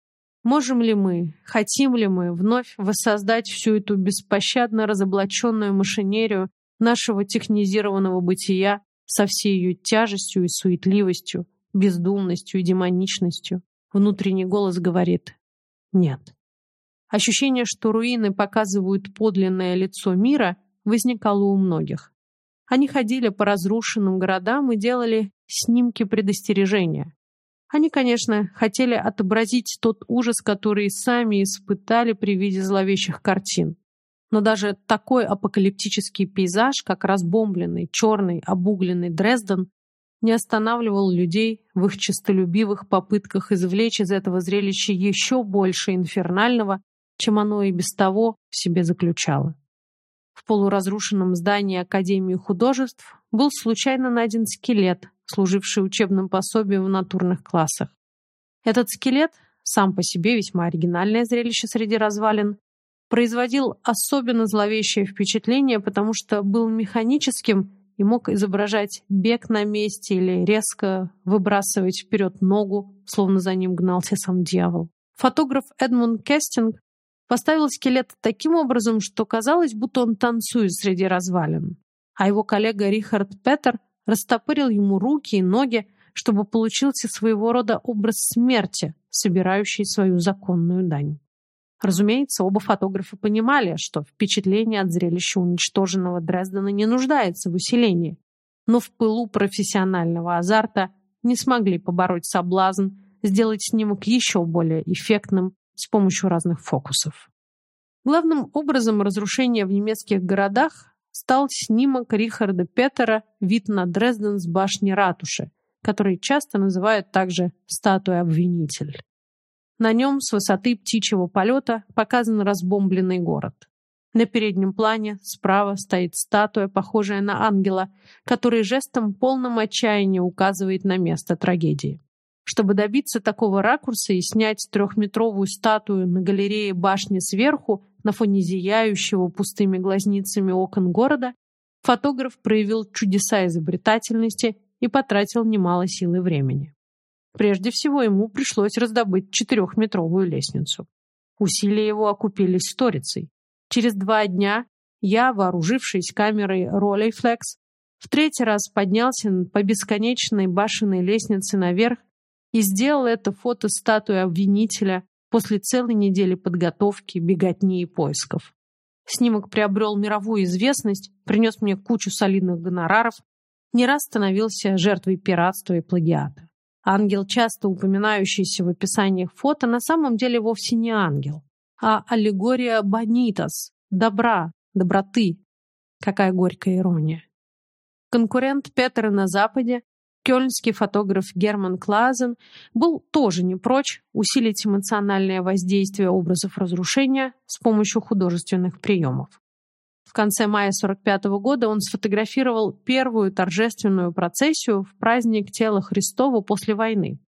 Можем ли мы, хотим ли мы вновь воссоздать всю эту беспощадно разоблаченную машинерию нашего технизированного бытия со всей ее тяжестью и суетливостью, бездумностью и демоничностью? Внутренний голос говорит «нет». Ощущение, что руины показывают подлинное лицо мира – возникало у многих. Они ходили по разрушенным городам и делали снимки предостережения. Они, конечно, хотели отобразить тот ужас, который сами испытали при виде зловещих картин. Но даже такой апокалиптический пейзаж, как разбомбленный, черный, обугленный Дрезден, не останавливал людей в их честолюбивых попытках извлечь из этого зрелища еще больше инфернального, чем оно и без того в себе заключало. В полуразрушенном здании Академии художеств был случайно найден скелет, служивший учебным пособием в натурных классах. Этот скелет, сам по себе весьма оригинальное зрелище среди развалин, производил особенно зловещее впечатление, потому что был механическим и мог изображать бег на месте или резко выбрасывать вперед ногу, словно за ним гнался сам дьявол. Фотограф Эдмунд Кестинг Поставил скелет таким образом, что казалось, будто он танцует среди развалин. А его коллега Рихард Петер растопырил ему руки и ноги, чтобы получился своего рода образ смерти, собирающий свою законную дань. Разумеется, оба фотографа понимали, что впечатление от зрелища уничтоженного Дрездена не нуждается в усилении, но в пылу профессионального азарта не смогли побороть соблазн сделать снимок еще более эффектным с помощью разных фокусов. Главным образом разрушения в немецких городах стал снимок Рихарда Петера «Вид на Дрезден с башни ратуши», который часто называют также «статуя обвинитель». На нем с высоты птичьего полета показан разбомбленный город. На переднем плане справа стоит статуя, похожая на ангела, который жестом полным отчаяния указывает на место трагедии. Чтобы добиться такого ракурса и снять трехметровую статую на галерее башни сверху на фоне зияющего пустыми глазницами окон города, фотограф проявил чудеса изобретательности и потратил немало сил и времени. Прежде всего ему пришлось раздобыть четырехметровую лестницу. Усилия его окупились сторицей. Через два дня я, вооружившись камерой Rolleiflex, в третий раз поднялся по бесконечной башенной лестнице наверх и сделал это фото статуи обвинителя после целой недели подготовки, беготни и поисков. Снимок приобрел мировую известность, принес мне кучу солидных гонораров, не раз становился жертвой пиратства и плагиата. Ангел, часто упоминающийся в описаниях фото, на самом деле вовсе не ангел, а аллегория Бонитас, добра, доброты. Какая горькая ирония. Конкурент Петера на Западе Кёльнский фотограф Герман Клазен был тоже не прочь усилить эмоциональное воздействие образов разрушения с помощью художественных приемов. В конце мая 1945 года он сфотографировал первую торжественную процессию в праздник тела Христова после войны.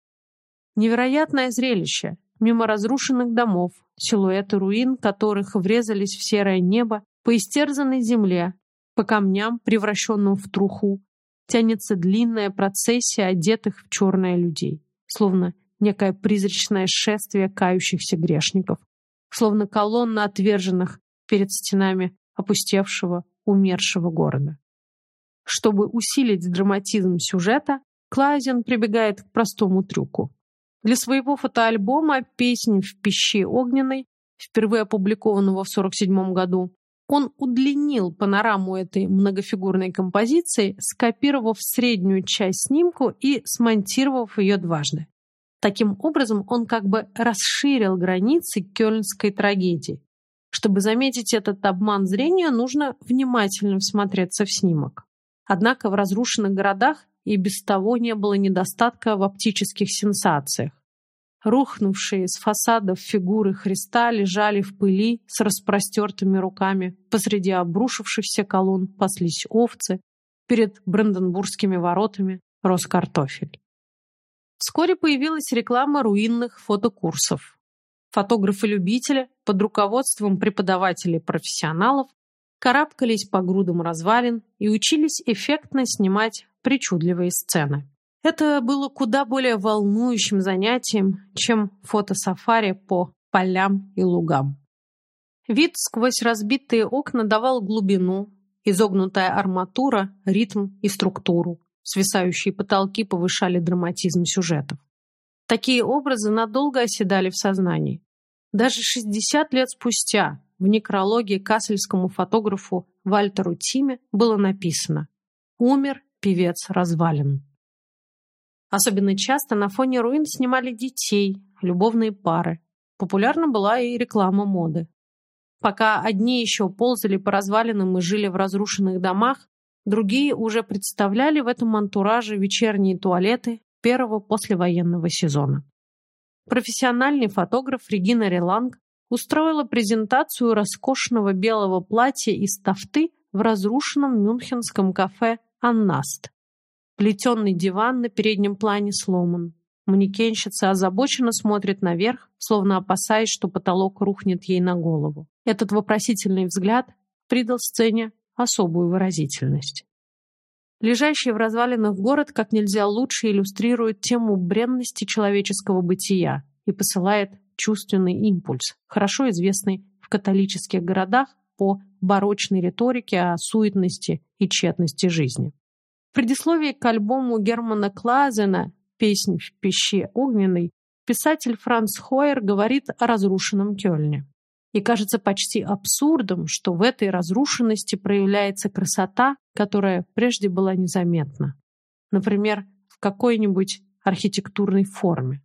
Невероятное зрелище. Мимо разрушенных домов, силуэты руин, которых врезались в серое небо, по истерзанной земле, по камням, превращенным в труху, тянется длинная процессия одетых в черное людей, словно некое призрачное шествие кающихся грешников, словно колонна отверженных перед стенами опустевшего, умершего города. Чтобы усилить драматизм сюжета, Клайзен прибегает к простому трюку. Для своего фотоальбома «Песнь в пещи огненной», впервые опубликованного в 1947 году, он удлинил панораму этой многофигурной композиции, скопировав среднюю часть снимку и смонтировав ее дважды. Таким образом, он как бы расширил границы кёльнской трагедии. Чтобы заметить этот обман зрения, нужно внимательно всмотреться в снимок. Однако в разрушенных городах и без того не было недостатка в оптических сенсациях. Рухнувшие с фасадов фигуры Христа лежали в пыли с распростертыми руками. Посреди обрушившихся колонн паслись овцы. Перед Бранденбургскими воротами рос картофель. Вскоре появилась реклама руинных фотокурсов. Фотографы-любители под руководством преподавателей-профессионалов карабкались по грудам развалин и учились эффектно снимать причудливые сцены. Это было куда более волнующим занятием, чем фотосафари по полям и лугам. Вид сквозь разбитые окна давал глубину, изогнутая арматура, ритм и структуру. Свисающие потолки повышали драматизм сюжетов. Такие образы надолго оседали в сознании. Даже 60 лет спустя в некрологе кассельскому фотографу Вальтеру Тиме было написано «Умер певец развалин». Особенно часто на фоне руин снимали детей, любовные пары. Популярна была и реклама моды. Пока одни еще ползали по развалинам и жили в разрушенных домах, другие уже представляли в этом антураже вечерние туалеты первого послевоенного сезона. Профессиональный фотограф Регина Реланг устроила презентацию роскошного белого платья из тафты в разрушенном мюнхенском кафе «Аннаст». Плетеный диван на переднем плане сломан. Манекенщица озабоченно смотрит наверх, словно опасаясь, что потолок рухнет ей на голову. Этот вопросительный взгляд придал сцене особую выразительность. Лежащий в развалинах город как нельзя лучше иллюстрирует тему бренности человеческого бытия и посылает чувственный импульс, хорошо известный в католических городах по барочной риторике о суетности и тщетности жизни. В предисловии к альбому Германа Клазена «Песнь в пеще огненной» писатель Франц Хойер говорит о разрушенном Кёльне. И кажется почти абсурдом, что в этой разрушенности проявляется красота, которая прежде была незаметна. Например, в какой-нибудь архитектурной форме.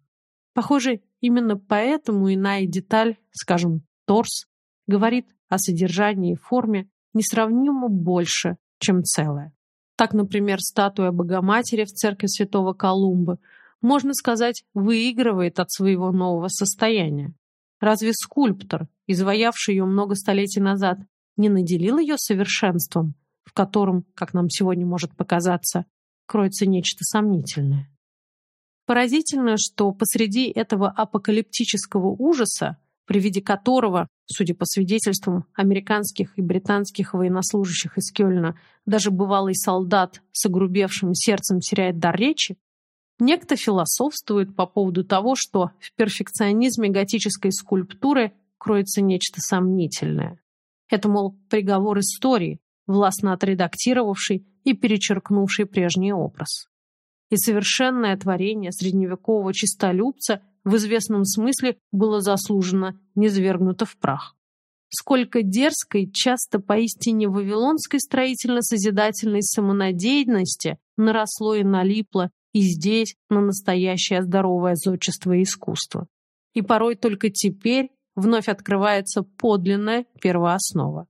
Похоже, именно поэтому иная деталь, скажем, торс, говорит о содержании и форме несравнимо больше, чем целое. Так, например, статуя Богоматери в церкви Святого Колумба, можно сказать, выигрывает от своего нового состояния. Разве скульптор, изваявший ее много столетий назад, не наделил ее совершенством, в котором, как нам сегодня может показаться, кроется нечто сомнительное? Поразительно, что посреди этого апокалиптического ужаса при виде которого, судя по свидетельствам американских и британских военнослужащих из Кёльна, даже бывалый солдат с огрубевшим сердцем теряет дар речи, некто философствует по поводу того, что в перфекционизме готической скульптуры кроется нечто сомнительное. Это, мол, приговор истории, властно отредактировавший и перечеркнувший прежний образ. И совершенное творение средневекового чистолюбца в известном смысле было заслуженно низвергнуто в прах. Сколько дерзкой, часто поистине вавилонской строительно-созидательной самонадеянности наросло и налипло и здесь на настоящее здоровое зодчество и искусство. И порой только теперь вновь открывается подлинная первооснова.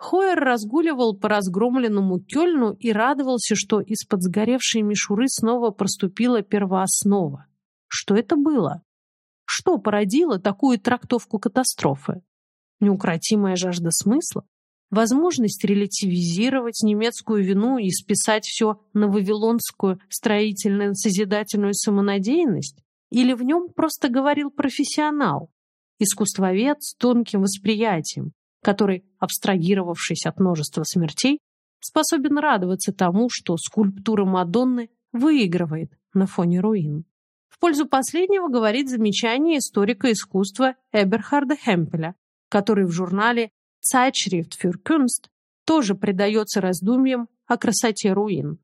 Хойер разгуливал по разгромленному Кёльну и радовался, что из-под сгоревшей мишуры снова проступила первооснова. Что это было? Что породило такую трактовку катастрофы? Неукротимая жажда смысла? Возможность релятивизировать немецкую вину и списать все на вавилонскую строительно-созидательную самонадеянность? Или в нем просто говорил профессионал, искусствовед с тонким восприятием, который, абстрагировавшись от множества смертей, способен радоваться тому, что скульптура Мадонны выигрывает на фоне руин? пользу последнего говорит замечание историка искусства Эберхарда Хемпеля, который в журнале Zeitschrift für Kunst тоже предается раздумьям о красоте руин.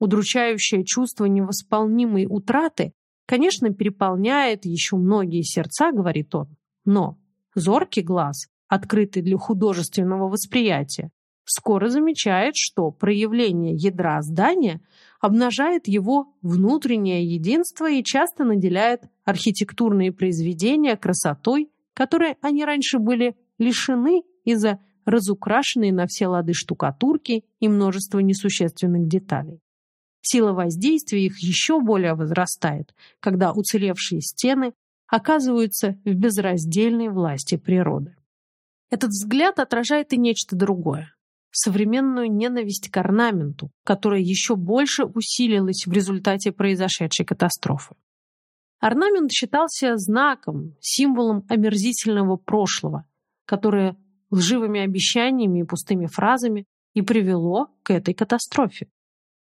Удручающее чувство невосполнимой утраты, конечно, переполняет еще многие сердца, говорит он, но зоркий глаз, открытый для художественного восприятия, скоро замечает, что проявление ядра здания обнажает его внутреннее единство и часто наделяет архитектурные произведения красотой, которой они раньше были лишены из-за разукрашенной на все лады штукатурки и множества несущественных деталей. Сила воздействия их еще более возрастает, когда уцелевшие стены оказываются в безраздельной власти природы. Этот взгляд отражает и нечто другое современную ненависть к орнаменту, которая еще больше усилилась в результате произошедшей катастрофы. Орнамент считался знаком, символом омерзительного прошлого, которое лживыми обещаниями и пустыми фразами и привело к этой катастрофе.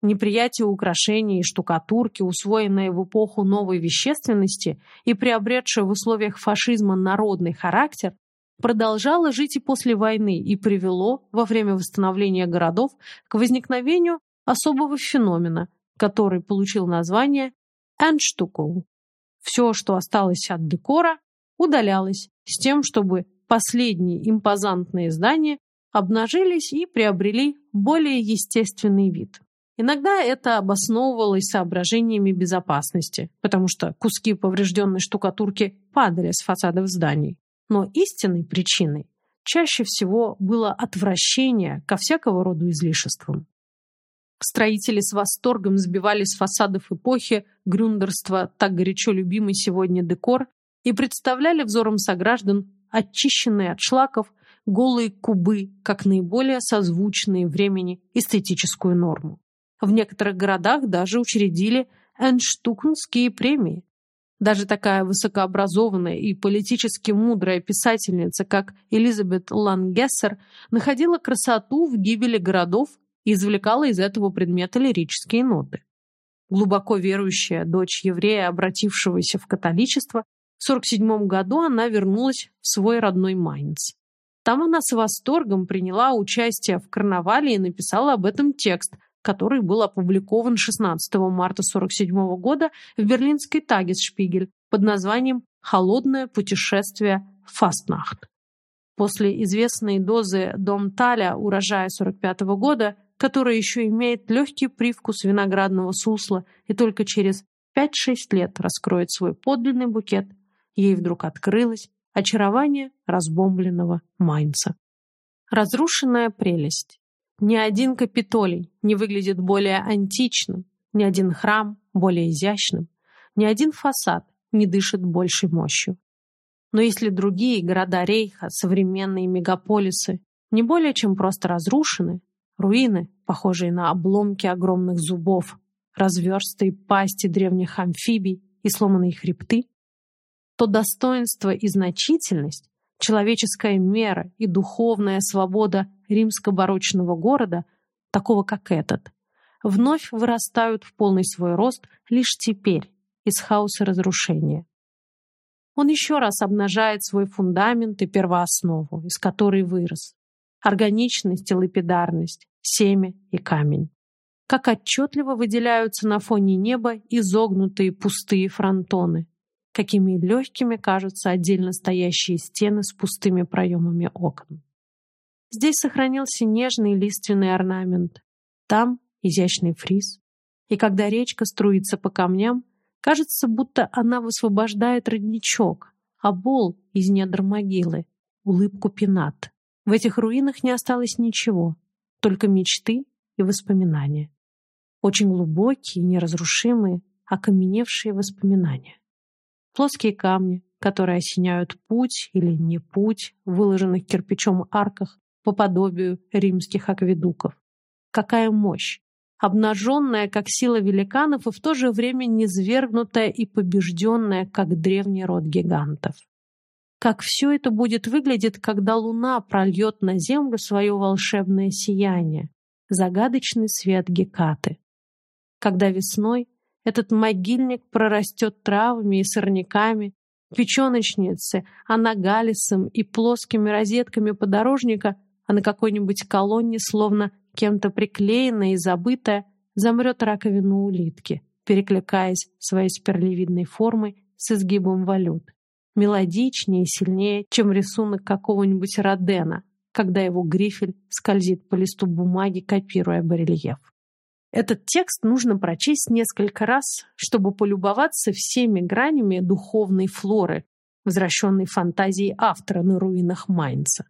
Неприятие украшений и штукатурки, усвоенное в эпоху новой вещественности и приобретшее в условиях фашизма народный характер, продолжало жить и после войны и привело во время восстановления городов к возникновению особого феномена, который получил название «энштукоу». Все, что осталось от декора, удалялось с тем, чтобы последние импозантные здания обнажились и приобрели более естественный вид. Иногда это обосновывалось соображениями безопасности, потому что куски поврежденной штукатурки падали с фасадов зданий. Но истинной причиной чаще всего было отвращение ко всякого рода излишествам. Строители с восторгом сбивали с фасадов эпохи грюндерства так горячо любимый сегодня декор и представляли взором сограждан очищенные от шлаков голые кубы как наиболее созвучные времени эстетическую норму. В некоторых городах даже учредили Энштукнские премии. Даже такая высокообразованная и политически мудрая писательница, как Элизабет Лангессер, находила красоту в гибели городов и извлекала из этого предмета лирические ноты. Глубоко верующая дочь еврея, обратившегося в католичество, в 1947 году она вернулась в свой родной Майнц. Там она с восторгом приняла участие в карнавале и написала об этом текст, который был опубликован 16 марта 1947 года в берлинской Тагесшпигель под названием «Холодное путешествие Фастнахт». После известной дозы Дом Таля урожая 1945 года, которая еще имеет легкий привкус виноградного сусла и только через 5-6 лет раскроет свой подлинный букет, ей вдруг открылось очарование разбомбленного Майнца. Разрушенная прелесть. Ни один капитолий не выглядит более античным, ни один храм более изящным, ни один фасад не дышит большей мощью. Но если другие города Рейха, современные мегаполисы, не более чем просто разрушены, руины, похожие на обломки огромных зубов, разверстые пасти древних амфибий и сломанные хребты, то достоинство и значительность, человеческая мера и духовная свобода римско-барочного города, такого как этот, вновь вырастают в полный свой рост лишь теперь, из хаоса разрушения. Он еще раз обнажает свой фундамент и первооснову, из которой вырос. Органичность и лапидарность, семя и камень. Как отчетливо выделяются на фоне неба изогнутые пустые фронтоны, какими легкими кажутся отдельно стоящие стены с пустыми проемами окон. Здесь сохранился нежный лиственный орнамент, там изящный фриз. И когда речка струится по камням, кажется, будто она высвобождает родничок, а бол из недр могилы, улыбку пенат. В этих руинах не осталось ничего, только мечты и воспоминания. Очень глубокие, неразрушимые, окаменевшие воспоминания. Плоские камни, которые осеняют путь или не путь, выложенных кирпичом арках по подобию римских акведуков. Какая мощь! Обнаженная, как сила великанов, и в то же время низвергнутая и побежденная, как древний род гигантов. Как все это будет выглядеть, когда луна прольет на землю свое волшебное сияние, загадочный свет Гекаты. Когда весной этот могильник прорастет травами и сорняками, печеночницы, анагалисом и плоскими розетками подорожника, а на какой-нибудь колонне, словно кем-то приклеенная и забытая, замрет раковина улитки, перекликаясь своей спиралевидной формой с изгибом валют. Мелодичнее и сильнее, чем рисунок какого-нибудь Родена, когда его грифель скользит по листу бумаги, копируя барельеф. Этот текст нужно прочесть несколько раз, чтобы полюбоваться всеми гранями духовной флоры, возвращенной фантазией автора на руинах Майнца.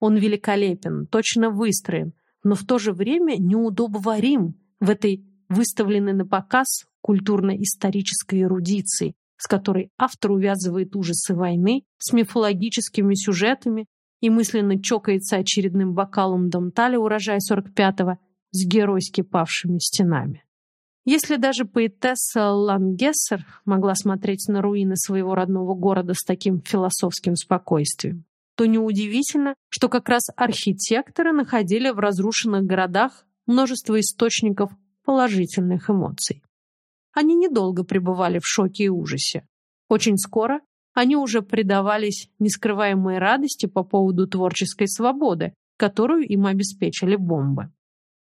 Он великолепен, точно выстроен, но в то же время неудобоварим в этой выставленной на показ культурно-исторической эрудиции, с которой автор увязывает ужасы войны с мифологическими сюжетами и мысленно чокается очередным бокалом Домталя урожая 45-го с геройски павшими стенами. Если даже поэтесса Лангессер могла смотреть на руины своего родного города с таким философским спокойствием, то неудивительно, что как раз архитекторы находили в разрушенных городах множество источников положительных эмоций. Они недолго пребывали в шоке и ужасе. Очень скоро они уже предавались нескрываемой радости по поводу творческой свободы, которую им обеспечили бомбы.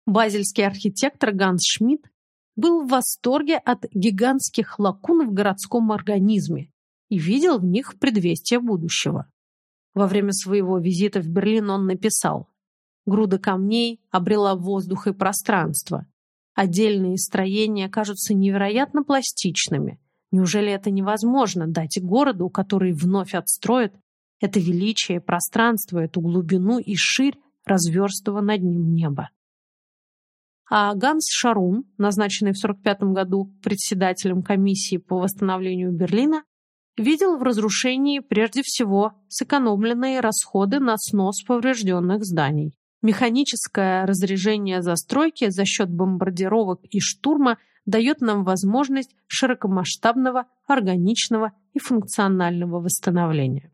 Базельский архитектор Ганс Шмидт был в восторге от гигантских лакун в городском организме и видел в них предвестие будущего. Во время своего визита в Берлин он написал «Груда камней обрела воздух и пространство. Отдельные строения кажутся невероятно пластичными. Неужели это невозможно дать городу, который вновь отстроит это величие, пространство, эту глубину и ширь разверстого над ним неба?» А Ганс Шарун, назначенный в 1945 году председателем комиссии по восстановлению Берлина, видел в разрушении прежде всего сэкономленные расходы на снос поврежденных зданий. Механическое разрежение застройки за счет бомбардировок и штурма дает нам возможность широкомасштабного, органичного и функционального восстановления.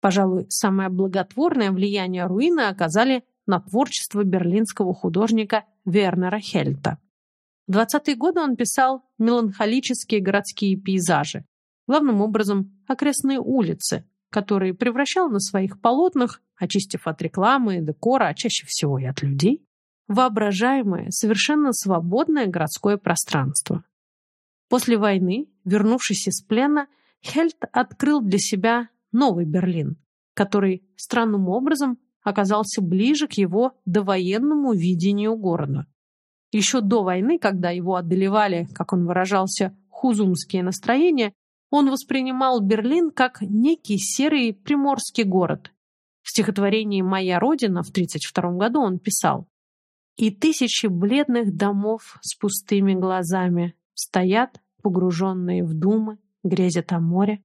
Пожалуй, самое благотворное влияние руины оказали на творчество берлинского художника Вернера Хельта. В 20-е годы он писал меланхолические городские пейзажи, главным образом окрестные улицы, которые превращал на своих полотнах, очистив от рекламы и декора, а чаще всего и от людей, воображаемое, совершенно свободное городское пространство. После войны, вернувшись из плена, Хельт открыл для себя новый Берлин, который странным образом оказался ближе к его довоенному видению города. Еще до войны, когда его одолевали, как он выражался, хузумские настроения, он воспринимал Берлин как некий серый приморский город. В стихотворении «Моя родина» в 1932 году он писал «И тысячи бледных домов с пустыми глазами стоят, погруженные в думы, грезят о море.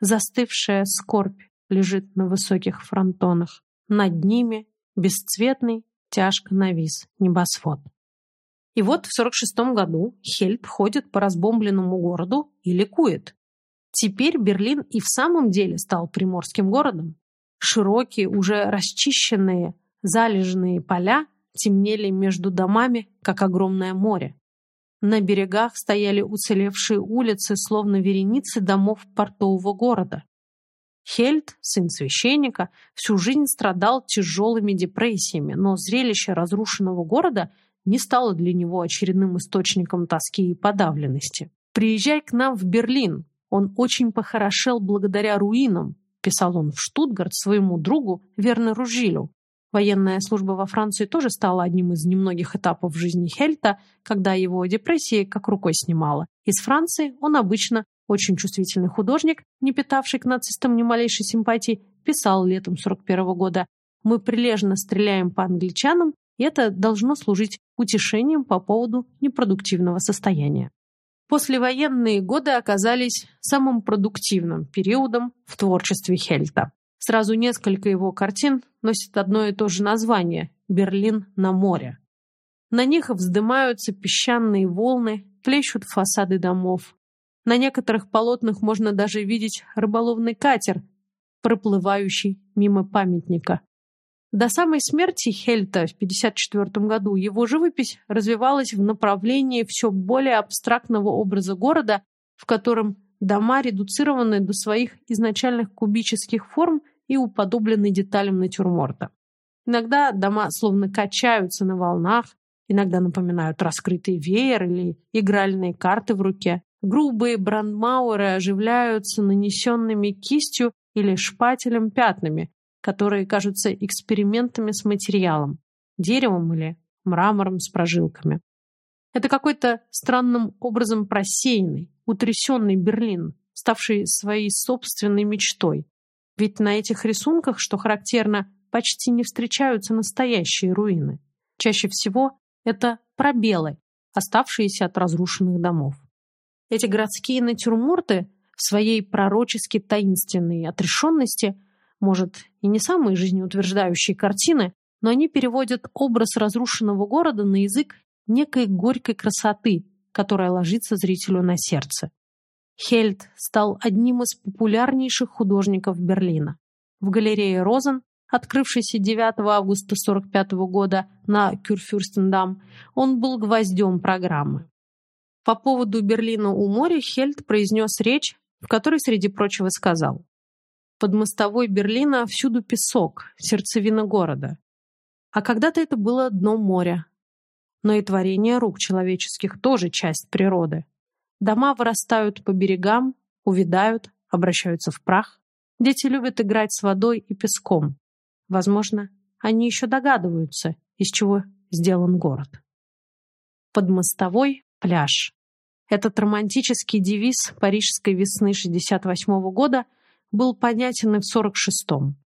Застывшая скорбь лежит на высоких фронтонах. Над ними бесцветный, тяжко навис небосвод. И вот в 46 году Хельт ходит по разбомбленному городу и ликует. Теперь Берлин и в самом деле стал приморским городом. Широкие, уже расчищенные, залежные поля темнели между домами, как огромное море. На берегах стояли уцелевшие улицы, словно вереницы домов портового города. Хельд, сын священника, всю жизнь страдал тяжелыми депрессиями, но зрелище разрушенного города не стало для него очередным источником тоски и подавленности. «Приезжай к нам в Берлин. Он очень похорошел благодаря руинам», писал он в Штутгарт своему другу Вернеру Жилю. Военная служба во Франции тоже стала одним из немногих этапов жизни Хельта, когда его депрессии как рукой снимала. Из Франции он обычно очень чувствительный художник, не питавший к нацистам ни малейшей симпатии, писал летом 41 -го года «Мы прилежно стреляем по англичанам, и это должно служить утешением по поводу непродуктивного состояния». Послевоенные годы оказались самым продуктивным периодом в творчестве Хельта. Сразу несколько его картин носят одно и то же название «Берлин на море». На них вздымаются песчаные волны, плещут фасады домов, на некоторых полотнах можно даже видеть рыболовный катер, проплывающий мимо памятника. До самой смерти Хельта в 1954 году его живопись развивалась в направлении все более абстрактного образа города, в котором дома редуцированы до своих изначальных кубических форм и уподоблены деталям натюрморта. Иногда дома словно качаются на волнах, иногда напоминают раскрытый веер или игральные карты в руке. Грубые брандмауэры оживляются нанесенными кистью или шпателем пятнами, которые кажутся экспериментами с материалом, деревом или мрамором с прожилками. Это какой-то странным образом просеянный, утрясенный Берлин, ставший своей собственной мечтой. Ведь на этих рисунках, что характерно, почти не встречаются настоящие руины. Чаще всего это пробелы, оставшиеся от разрушенных домов. Эти городские натюрморты в своей пророчески таинственной отрешенности, может, и не самые жизнеутверждающие картины, но они переводят образ разрушенного города на язык некой горькой красоты, которая ложится зрителю на сердце. Хельд стал одним из популярнейших художников Берлина. В галерее Розен, открывшейся 9 августа 1945 года на Кюрфюрстендам, он был гвоздем программы. По поводу Берлина у моря Хельд произнес речь, в которой, среди прочего, сказал «Под мостовой Берлина всюду песок, сердцевина города. А когда-то это было дно моря. Но и творение рук человеческих тоже часть природы. Дома вырастают по берегам, увядают, обращаются в прах. Дети любят играть с водой и песком. Возможно, они еще догадываются, из чего сделан город. Под мостовой пляж. Этот романтический девиз парижской весны 68 -го года был понятен и в 46-м.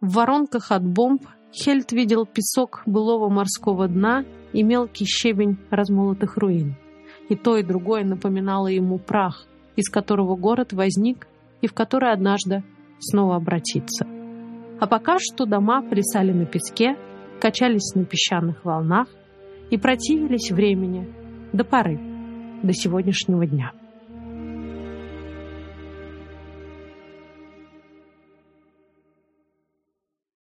В воронках от бомб Хельт видел песок былого морского дна и мелкий щебень размолотых руин. И то, и другое напоминало ему прах, из которого город возник и в который однажды снова обратится. А пока что дома плясали на песке, качались на песчаных волнах и противились времени до поры, до сегодняшнего дня.